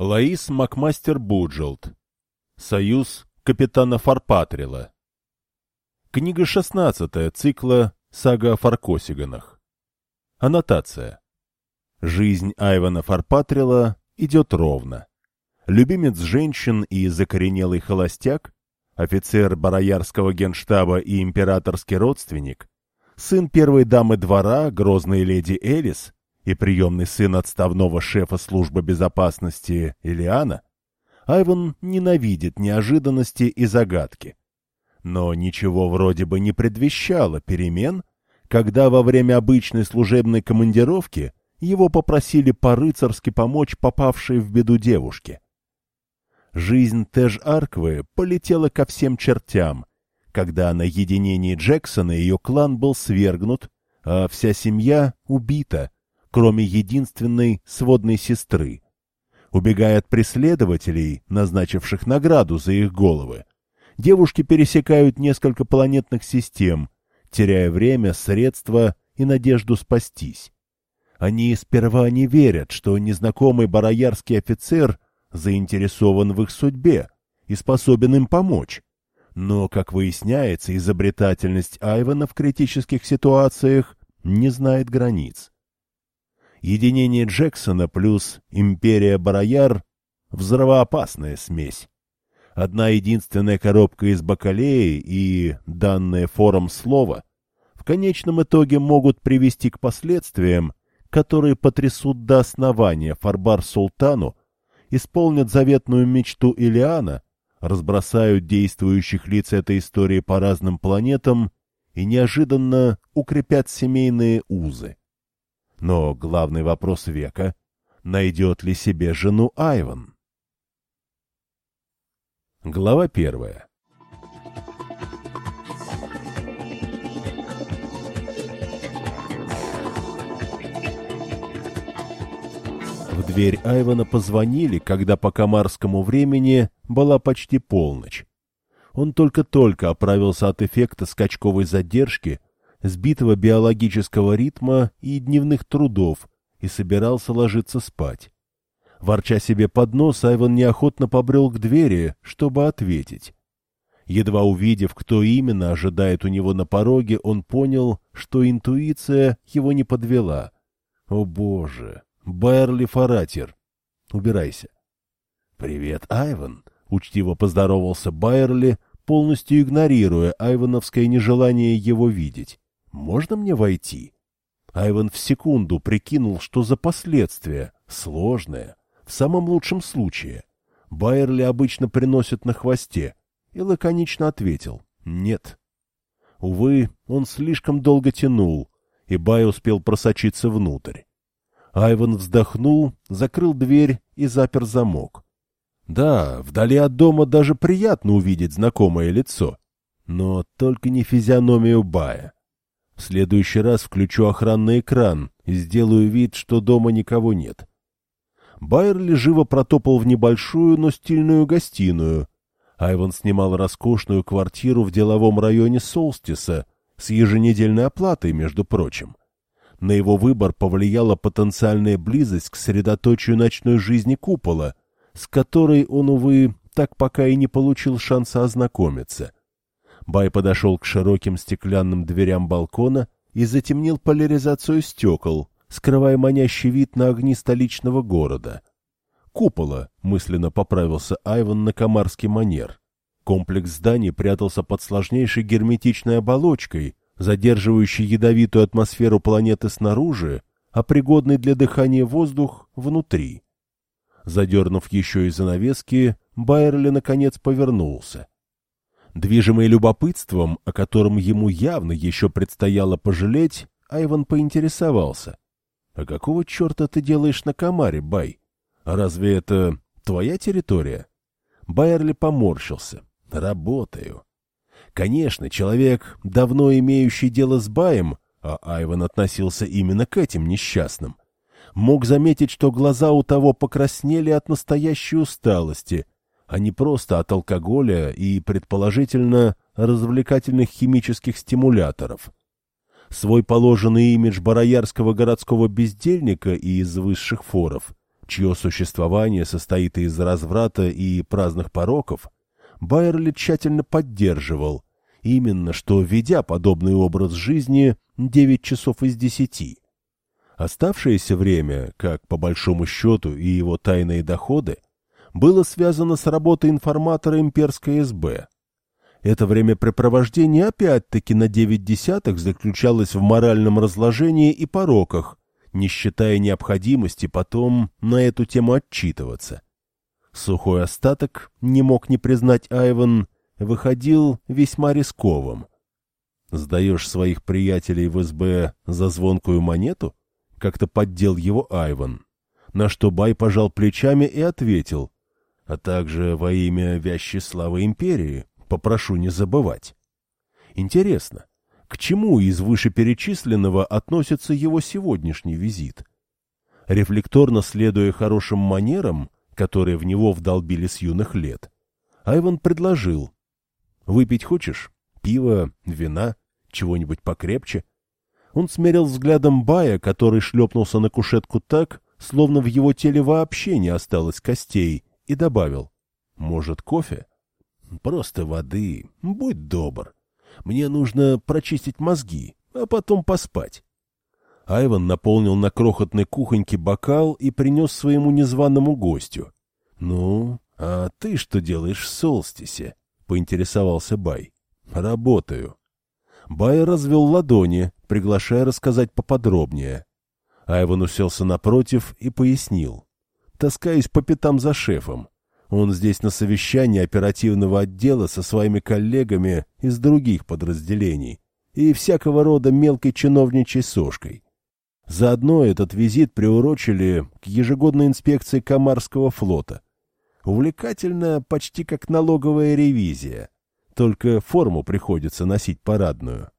Лаис Макмастер Буджелд. Союз капитана Фарпатрила. Книга шестнадцатая цикла «Сага о Фаркосиганах». Аннотация. Жизнь Айвана Фарпатрила идет ровно. Любимец женщин и закоренелый холостяк, офицер бароярского генштаба и императорский родственник, сын первой дамы двора, грозной леди Элис, и приемный сын отставного шефа службы безопасности Илиана, Айван ненавидит неожиданности и загадки. Но ничего вроде бы не предвещало перемен, когда во время обычной служебной командировки его попросили по-рыцарски помочь попавшей в беду девушке. Жизнь Теж-Арквы полетела ко всем чертям, когда на единении Джексона ее клан был свергнут, а вся семья убита — кроме единственной сводной сестры. Убегая от преследователей, назначивших награду за их головы, девушки пересекают несколько планетных систем, теряя время, средства и надежду спастись. Они сперва не верят, что незнакомый бароярский офицер заинтересован в их судьбе и способен им помочь. Но, как выясняется, изобретательность Айвана в критических ситуациях не знает границ. Единение Джексона плюс империя Барояр — взрывоопасная смесь. Одна единственная коробка из бакалеи и данное форум слова в конечном итоге могут привести к последствиям, которые потрясут до основания Фарбар-Султану, исполнят заветную мечту Илиана, разбросают действующих лиц этой истории по разным планетам и неожиданно укрепят семейные узы. Но главный вопрос века — найдет ли себе жену Айван? Глава первая В дверь Айвана позвонили, когда по комарскому времени была почти полночь. Он только-только оправился от эффекта скачковой задержки — сбитого биологического ритма и дневных трудов, и собирался ложиться спать. Ворча себе под нос, Айван неохотно побрел к двери, чтобы ответить. Едва увидев, кто именно ожидает у него на пороге, он понял, что интуиция его не подвела. «О, боже! Байерли Фаратер! Убирайся!» «Привет, Айван!» — учтиво поздоровался Байерли, полностью игнорируя айвановское нежелание его видеть. Можно мне войти? Айван в секунду прикинул, что за последствия, сложное, в самом лучшем случае. Байерли обычно приносят на хвосте, и лаконично ответил «нет». Увы, он слишком долго тянул, и Бай успел просочиться внутрь. Айван вздохнул, закрыл дверь и запер замок. Да, вдали от дома даже приятно увидеть знакомое лицо, но только не физиономию Бая. В следующий раз включу охранный экран и сделаю вид, что дома никого нет. Байерли живо протопал в небольшую, но стильную гостиную. Айван снимал роскошную квартиру в деловом районе Солстиса с еженедельной оплатой, между прочим. На его выбор повлияла потенциальная близость к средоточию ночной жизни купола, с которой он, увы, так пока и не получил шанса ознакомиться. Бай подошел к широким стеклянным дверям балкона и затемнил поляризацию стекол, скрывая манящий вид на огни столичного города. «Купола», — мысленно поправился Айван на комарский манер. Комплекс зданий прятался под сложнейшей герметичной оболочкой, задерживающей ядовитую атмосферу планеты снаружи, а пригодный для дыхания воздух внутри. Задернув еще и занавески, Байерли наконец повернулся. Движимый любопытством, о котором ему явно еще предстояло пожалеть, Айван поинтересовался. — А какого черта ты делаешь на комаре, Бай? Разве это твоя территория? Байерли поморщился. — Работаю. Конечно, человек, давно имеющий дело с Баем, а Айван относился именно к этим несчастным, мог заметить, что глаза у того покраснели от настоящей усталости — а не просто от алкоголя и, предположительно, развлекательных химических стимуляторов. Свой положенный имидж бароярского городского бездельника и из высших форов чье существование состоит из разврата и праздных пороков, Байерли тщательно поддерживал, именно что ведя подобный образ жизни 9 часов из 10. Оставшееся время, как по большому счету и его тайные доходы, было связано с работой информатора имперской СБ. Это времяпрепровождение опять-таки на девять десятых заключалось в моральном разложении и пороках, не считая необходимости потом на эту тему отчитываться. Сухой остаток, не мог не признать Айван, выходил весьма рисковым. «Сдаешь своих приятелей в СБ за звонкую монету?» — как-то поддел его Айван. На что Бай пожал плечами и ответил, а также во имя вящей славы империи, попрошу не забывать. Интересно, к чему из вышеперечисленного относится его сегодняшний визит? Рефлекторно следуя хорошим манерам, которые в него вдолбили с юных лет, Айван предложил. «Выпить хочешь? Пиво, вина, чего-нибудь покрепче?» Он смерил взглядом Бая, который шлепнулся на кушетку так, словно в его теле вообще не осталось костей, и добавил. «Может, кофе?» Просто воды. Будь добр. Мне нужно прочистить мозги, а потом поспать. Айван наполнил на крохотной кухоньке бокал и принес своему незваному гостю. — Ну, а ты что делаешь в Солстисе? — поинтересовался Бай. — Работаю. Бай развел ладони, приглашая рассказать поподробнее. Айван уселся напротив и пояснил. — Таскаюсь по пятам за шефом. Он здесь на совещании оперативного отдела со своими коллегами из других подразделений и всякого рода мелкой чиновничьей сошкой. Заодно этот визит приурочили к ежегодной инспекции Камарского флота. Увлекательно, почти как налоговая ревизия. Только форму приходится носить парадную.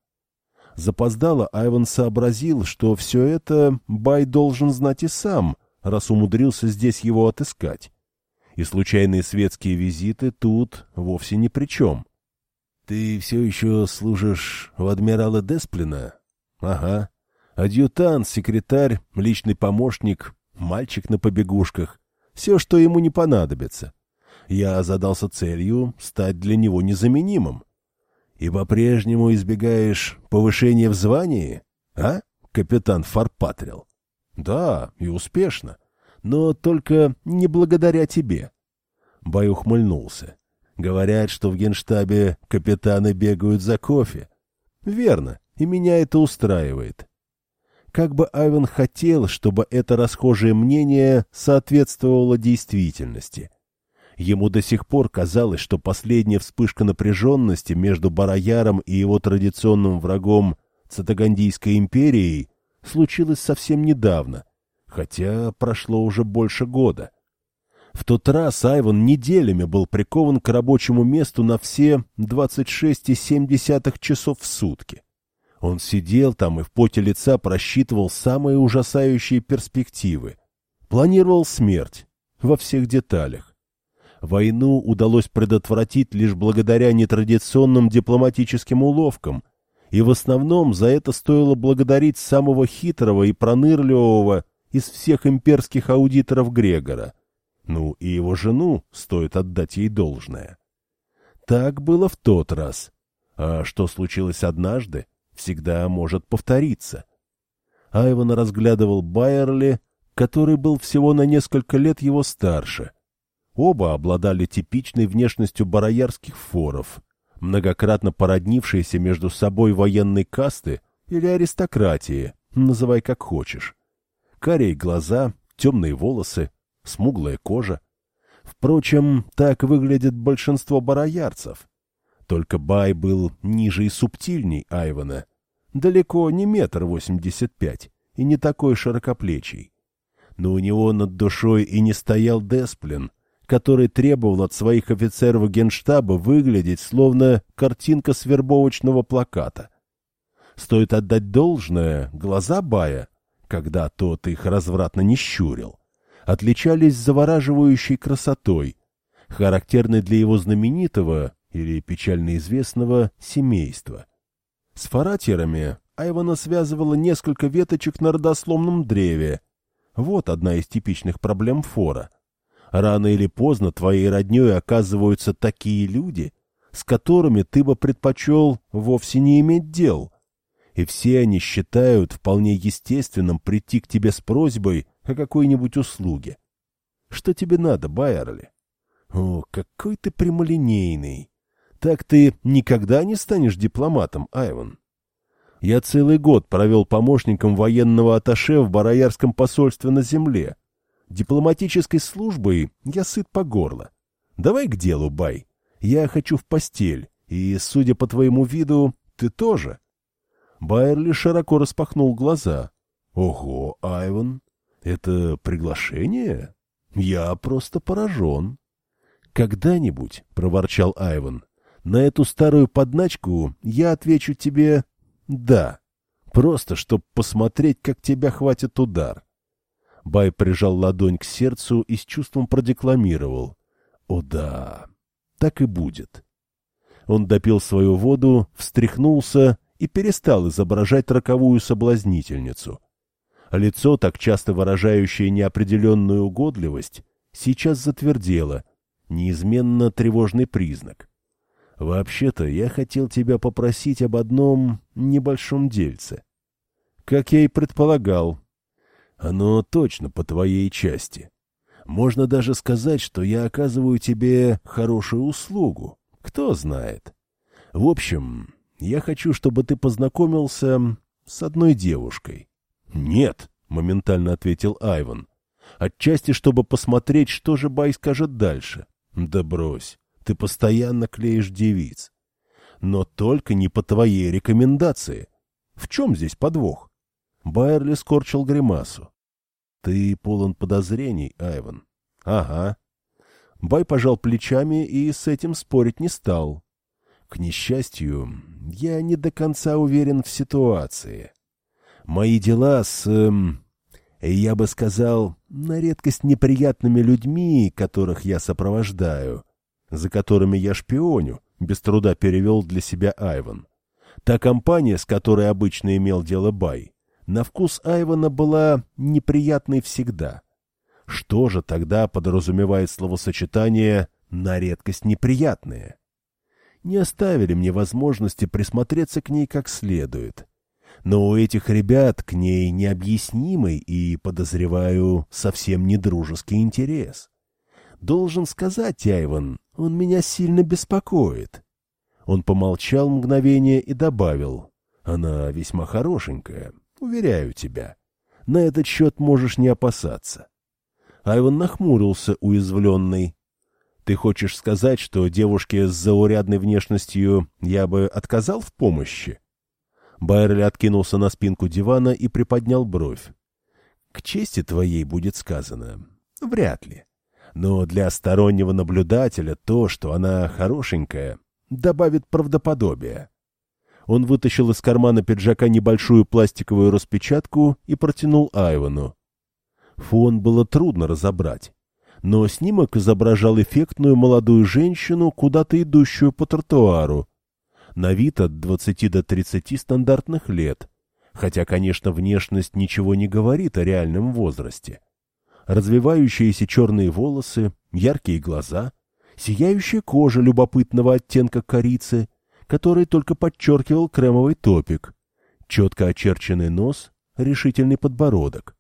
Запоздало Айван сообразил, что все это Бай должен знать и сам, раз умудрился здесь его отыскать и случайные светские визиты тут вовсе ни при чем. — Ты все еще служишь у адмирала Десплина? — Ага. Адъютант, секретарь, личный помощник, мальчик на побегушках. Все, что ему не понадобится. Я задался целью стать для него незаменимым. И по-прежнему избегаешь повышения в звании, а, капитан Фарпатрил? Да, и успешно. — но только не благодаря тебе. Бай ухмыльнулся. Говорят, что в генштабе капитаны бегают за кофе. Верно, и меня это устраивает. Как бы Айвен хотел, чтобы это расхожее мнение соответствовало действительности. Ему до сих пор казалось, что последняя вспышка напряженности между Барояром и его традиционным врагом Цитагандийской империей случилась совсем недавно, хотя прошло уже больше года. В тот раз Айван неделями был прикован к рабочему месту на все 26,7 часов в сутки. Он сидел там и в поте лица просчитывал самые ужасающие перспективы. Планировал смерть во всех деталях. Войну удалось предотвратить лишь благодаря нетрадиционным дипломатическим уловкам, и в основном за это стоило благодарить самого хитрого и пронырливого из всех имперских аудиторов Грегора. Ну, и его жену стоит отдать ей должное. Так было в тот раз. А что случилось однажды, всегда может повториться. Айван разглядывал Байерли, который был всего на несколько лет его старше. Оба обладали типичной внешностью бароярских форов, многократно породнившиеся между собой военной касты или аристократии, называй как хочешь карие глаза, темные волосы, смуглая кожа. Впрочем, так выглядит большинство бароярцев. Только Бай был ниже и субтильней Айвана. Далеко не метр восемьдесят пять и не такой широкоплечий. Но у него над душой и не стоял Десплин, который требовал от своих офицеров генштаба выглядеть словно картинка с вербовочного плаката. Стоит отдать должное, глаза Бая когда тот их развратно не щурил, отличались завораживающей красотой, характерной для его знаменитого или печально известного семейства. С фаратерами Айвана связывало несколько веточек на родословном древе. Вот одна из типичных проблем фора. Рано или поздно твоей родней оказываются такие люди, с которыми ты бы предпочел вовсе не иметь дел. И все они считают вполне естественным прийти к тебе с просьбой о какой-нибудь услуге. Что тебе надо, Байерли? О, какой ты прямолинейный! Так ты никогда не станешь дипломатом, Айван. Я целый год провел помощником военного атташе в Бароярском посольстве на земле. Дипломатической службой я сыт по горло. Давай к делу, Бай. Я хочу в постель, и, судя по твоему виду, ты тоже. Байерли широко распахнул глаза. Ого, Айван, это приглашение? Я просто поражен. Когда-нибудь, — проворчал Айван, — на эту старую подначку я отвечу тебе «да». Просто, чтоб посмотреть, как тебя хватит удар. Бай прижал ладонь к сердцу и с чувством продекламировал. «О да, так и будет». Он допил свою воду, встряхнулся и перестал изображать роковую соблазнительницу. Лицо, так часто выражающее неопределенную угодливость, сейчас затвердело, неизменно тревожный признак. «Вообще-то я хотел тебя попросить об одном небольшом дельце. Как я и предполагал, оно точно по твоей части. Можно даже сказать, что я оказываю тебе хорошую услугу. Кто знает. В общем, я хочу, чтобы ты познакомился с одной девушкой. «Нет», — моментально ответил Айван. «Отчасти, чтобы посмотреть, что же Бай скажет дальше». «Да брось, ты постоянно клеишь девиц. Но только не по твоей рекомендации. В чем здесь подвох?» Байерли скорчил гримасу. «Ты полон подозрений, Айван». «Ага». Бай пожал плечами и с этим спорить не стал. «К несчастью, я не до конца уверен в ситуации». Мои дела с, эм, я бы сказал, на редкость неприятными людьми, которых я сопровождаю, за которыми я шпионю, без труда перевел для себя Айван. Та компания, с которой обычно имел дело Бай, на вкус Айвана была неприятной всегда. Что же тогда подразумевает словосочетание «на редкость неприятные»? Не оставили мне возможности присмотреться к ней как следует но у этих ребят к ней необъяснимый и, подозреваю, совсем не дружеский интерес. Должен сказать, Айван, он меня сильно беспокоит. Он помолчал мгновение и добавил, она весьма хорошенькая, уверяю тебя. На этот счет можешь не опасаться. Айван нахмурился, уязвленный. Ты хочешь сказать, что девушке с заурядной внешностью я бы отказал в помощи? Байерли откинулся на спинку дивана и приподнял бровь. — К чести твоей будет сказано. Вряд ли. Но для стороннего наблюдателя то, что она хорошенькая, добавит правдоподобия. Он вытащил из кармана пиджака небольшую пластиковую распечатку и протянул Айвану. Фон было трудно разобрать, но снимок изображал эффектную молодую женщину, куда-то идущую по тротуару, на вид от 20 до 30 стандартных лет, хотя, конечно, внешность ничего не говорит о реальном возрасте. Развивающиеся черные волосы, яркие глаза, сияющая кожа любопытного оттенка корицы, который только подчеркивал кремовый топик, четко очерченный нос, решительный подбородок.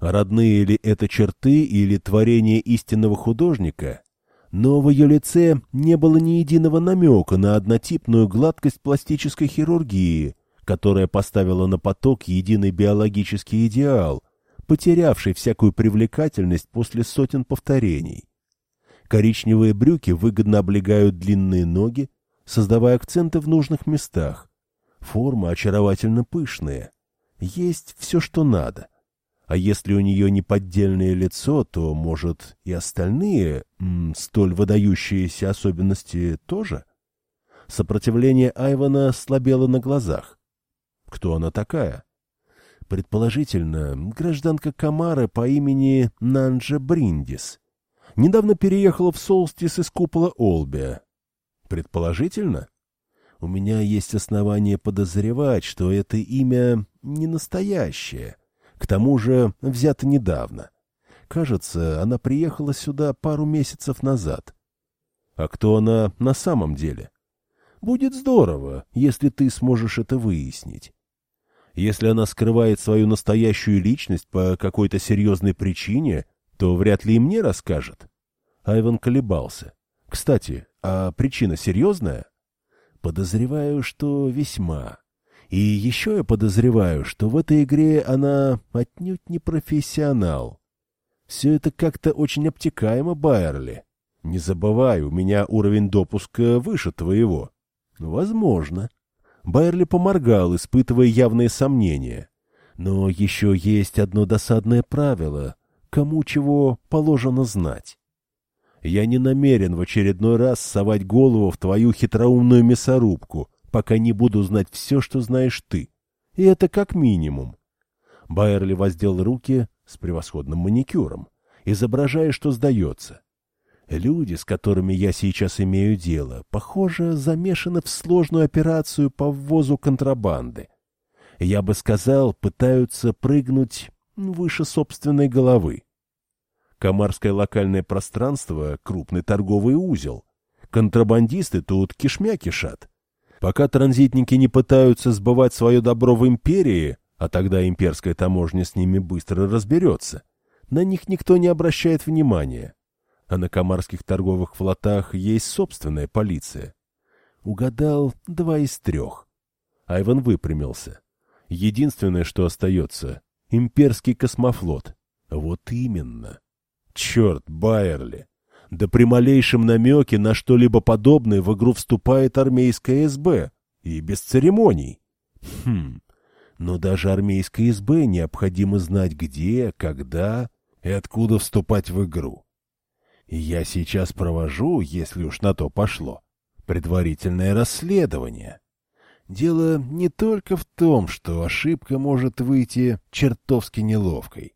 Родные ли это черты или творение истинного художника, но в ее лице не было ни единого намека на однотипную гладкость пластической хирургии, которая поставила на поток единый биологический идеал, потерявший всякую привлекательность после сотен повторений. Коричневые брюки выгодно облегают длинные ноги, создавая акценты в нужных местах. Форма очаровательно пышная. Есть все, что надо. А если у нее неподдельное лицо, то, может, и остальные, м, столь выдающиеся особенности тоже? Сопротивление Айвана слабело на глазах. Кто она такая? Предположительно, гражданка Камара по имени Нанджа Бриндис. Недавно переехала в Солстис из купола Олбия. Предположительно? У меня есть основания подозревать, что это имя не настоящее — К тому же взята недавно. Кажется, она приехала сюда пару месяцев назад. А кто она на самом деле? Будет здорово, если ты сможешь это выяснить. Если она скрывает свою настоящую личность по какой-то серьезной причине, то вряд ли и мне расскажет. Айван колебался. Кстати, а причина серьезная? Подозреваю, что весьма. И еще я подозреваю, что в этой игре она отнюдь не профессионал. Все это как-то очень обтекаемо, Байерли. Не забывай, у меня уровень допуска выше твоего. Возможно. Байерли поморгал, испытывая явные сомнения. Но еще есть одно досадное правило. Кому чего положено знать. Я не намерен в очередной раз совать голову в твою хитроумную мясорубку, пока не буду знать все, что знаешь ты. И это как минимум. Байерли воздел руки с превосходным маникюром, изображая, что сдается. Люди, с которыми я сейчас имею дело, похоже, замешаны в сложную операцию по ввозу контрабанды. Я бы сказал, пытаются прыгнуть выше собственной головы. Комарское локальное пространство — крупный торговый узел. Контрабандисты тут кишмя кишат. Пока транзитники не пытаются сбывать свое добро в империи, а тогда имперская таможня с ними быстро разберется, на них никто не обращает внимания а на комарских торговых флотах есть собственная полиция. Угадал два из трех. Айван выпрямился. Единственное, что остается — имперский космофлот. Вот именно. Черт, Байерли! Да при малейшем намеке на что-либо подобное в игру вступает армейская СБ. И без церемоний. Хм, но даже армейской СБ необходимо знать где, когда и откуда вступать в игру. Я сейчас провожу, если уж на то пошло, предварительное расследование. Дело не только в том, что ошибка может выйти чертовски неловкой,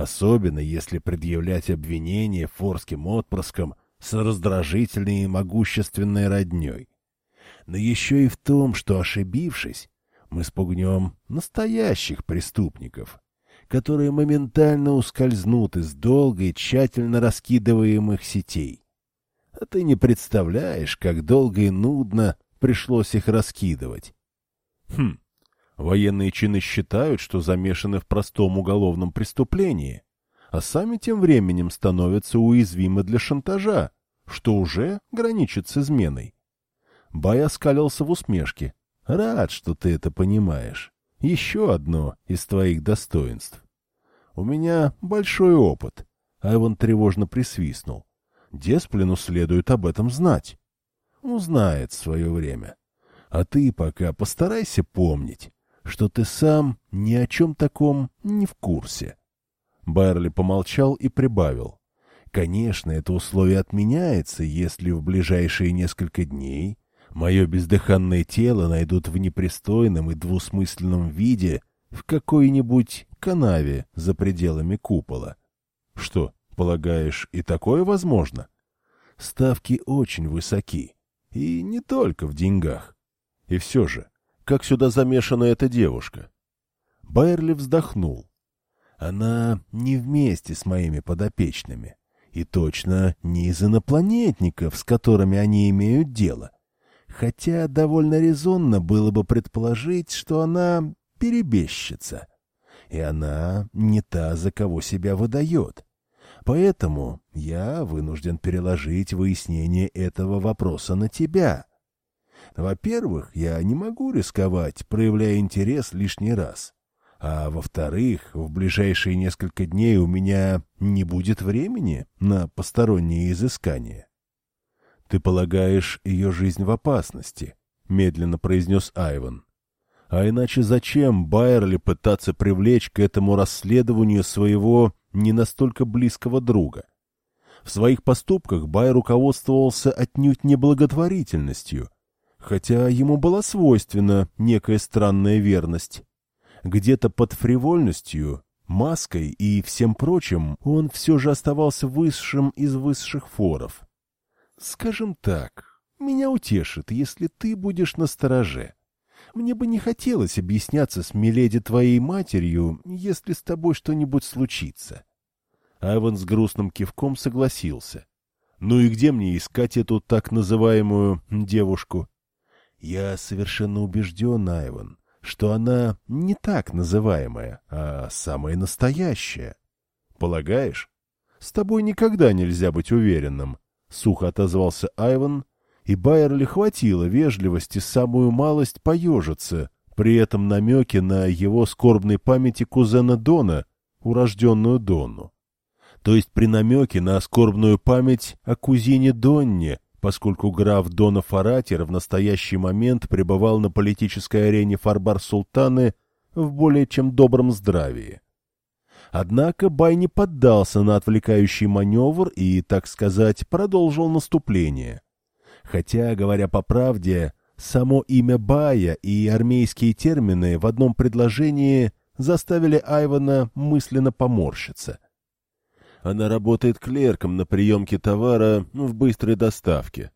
особенно если предъявлять обвинение форским отпрыскам с раздражительной и могущественной родней. Но еще и в том, что, ошибившись, мы спугнем настоящих преступников, которые моментально ускользнут из долгой, тщательно раскидываемых сетей. А ты не представляешь, как долго и нудно пришлось их раскидывать. Хм, военные чины считают, что замешаны в простом уголовном преступлении, а сами тем временем становятся уязвимы для шантажа, что уже граничит с изменой. Бай оскалился в усмешке. Рад, что ты это понимаешь. Еще одно из твоих достоинств. У меня большой опыт. Айван тревожно присвистнул. Десплину следует об этом знать. Узнает свое время. А ты пока постарайся помнить, что ты сам ни о чем таком не в курсе. Байерли помолчал и прибавил. Конечно, это условие отменяется, если в ближайшие несколько дней Мое бездыханное тело найдут в непристойном и двусмысленном виде в какой-нибудь канаве за пределами купола. Что, полагаешь, и такое возможно? Ставки очень высоки. И не только в деньгах. И все же, как сюда замешана эта девушка? Байерли вздохнул. Она не вместе с моими подопечными. И точно не из инопланетников, с которыми они имеют дело. — хотя довольно резонно было бы предположить, что она перебежчица, и она не та, за кого себя выдает. Поэтому я вынужден переложить выяснение этого вопроса на тебя. Во-первых, я не могу рисковать, проявляя интерес лишний раз. А во-вторых, в ближайшие несколько дней у меня не будет времени на посторонние изыскания. «Ты полагаешь ее жизнь в опасности», — медленно произнес Айван. «А иначе зачем Байерли пытаться привлечь к этому расследованию своего не настолько близкого друга?» В своих поступках Бай руководствовался отнюдь не благотворительностью, хотя ему была свойственна некая странная верность. Где-то под фривольностью, маской и всем прочим он все же оставался высшим из высших форов. Скажем так, меня утешит, если ты будешь на стороже. Мне бы не хотелось объясняться с Миледи твоей матерью, если с тобой что-нибудь случится. Айван с грустным кивком согласился. Ну и где мне искать эту так называемую девушку? Я совершенно убежден, Айван, что она не так называемая, а самая настоящая. Полагаешь? С тобой никогда нельзя быть уверенным, — сухо отозвался Айван, и Байерли хватило вежливости самую малость поежиться, при этом намеке на его скорбной памяти кузена Дона, урожденную Донну. То есть при намеке на скорбную память о кузине Донне, поскольку граф Дона Фаратер в настоящий момент пребывал на политической арене Фарбар-Султаны в более чем добром здравии. Однако Бай не поддался на отвлекающий маневр и, так сказать, продолжил наступление. Хотя, говоря по правде, само имя Бая и армейские термины в одном предложении заставили Айвана мысленно поморщиться. Она работает клерком на приемке товара в быстрой доставке.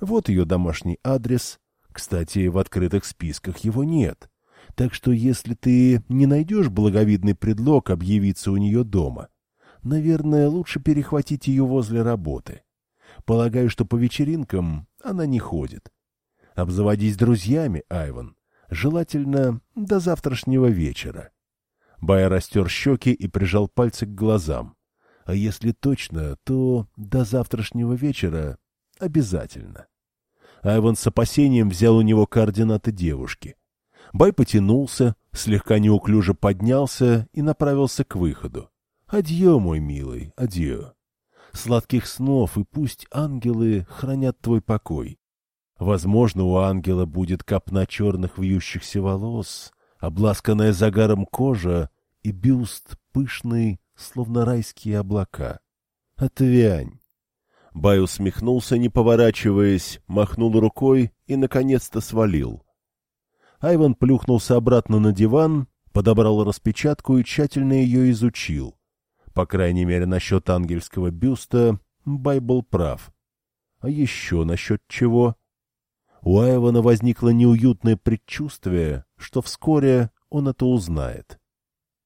Вот ее домашний адрес. Кстати, в открытых списках его нет. Так что если ты не найдешь благовидный предлог объявиться у нее дома, наверное, лучше перехватить ее возле работы. Полагаю, что по вечеринкам она не ходит. Обзаводись друзьями, Айван. Желательно до завтрашнего вечера. Бай растер щеки и прижал пальцы к глазам. А если точно, то до завтрашнего вечера обязательно. Айван с опасением взял у него координаты девушки. Бай потянулся, слегка неуклюже поднялся и направился к выходу. «Адье, мой милый, адье. Сладких снов, и пусть ангелы хранят твой покой. Возможно, у ангела будет копна черных вьющихся волос, обласканная загаром кожа и бюст пышный, словно райские облака. Отвянь!» Бай усмехнулся, не поворачиваясь, махнул рукой и, наконец-то, свалил — Айван плюхнулся обратно на диван, подобрал распечатку и тщательно ее изучил. По крайней мере, насчет ангельского бюста Бай был прав. А еще насчет чего? У Айвана возникло неуютное предчувствие, что вскоре он это узнает.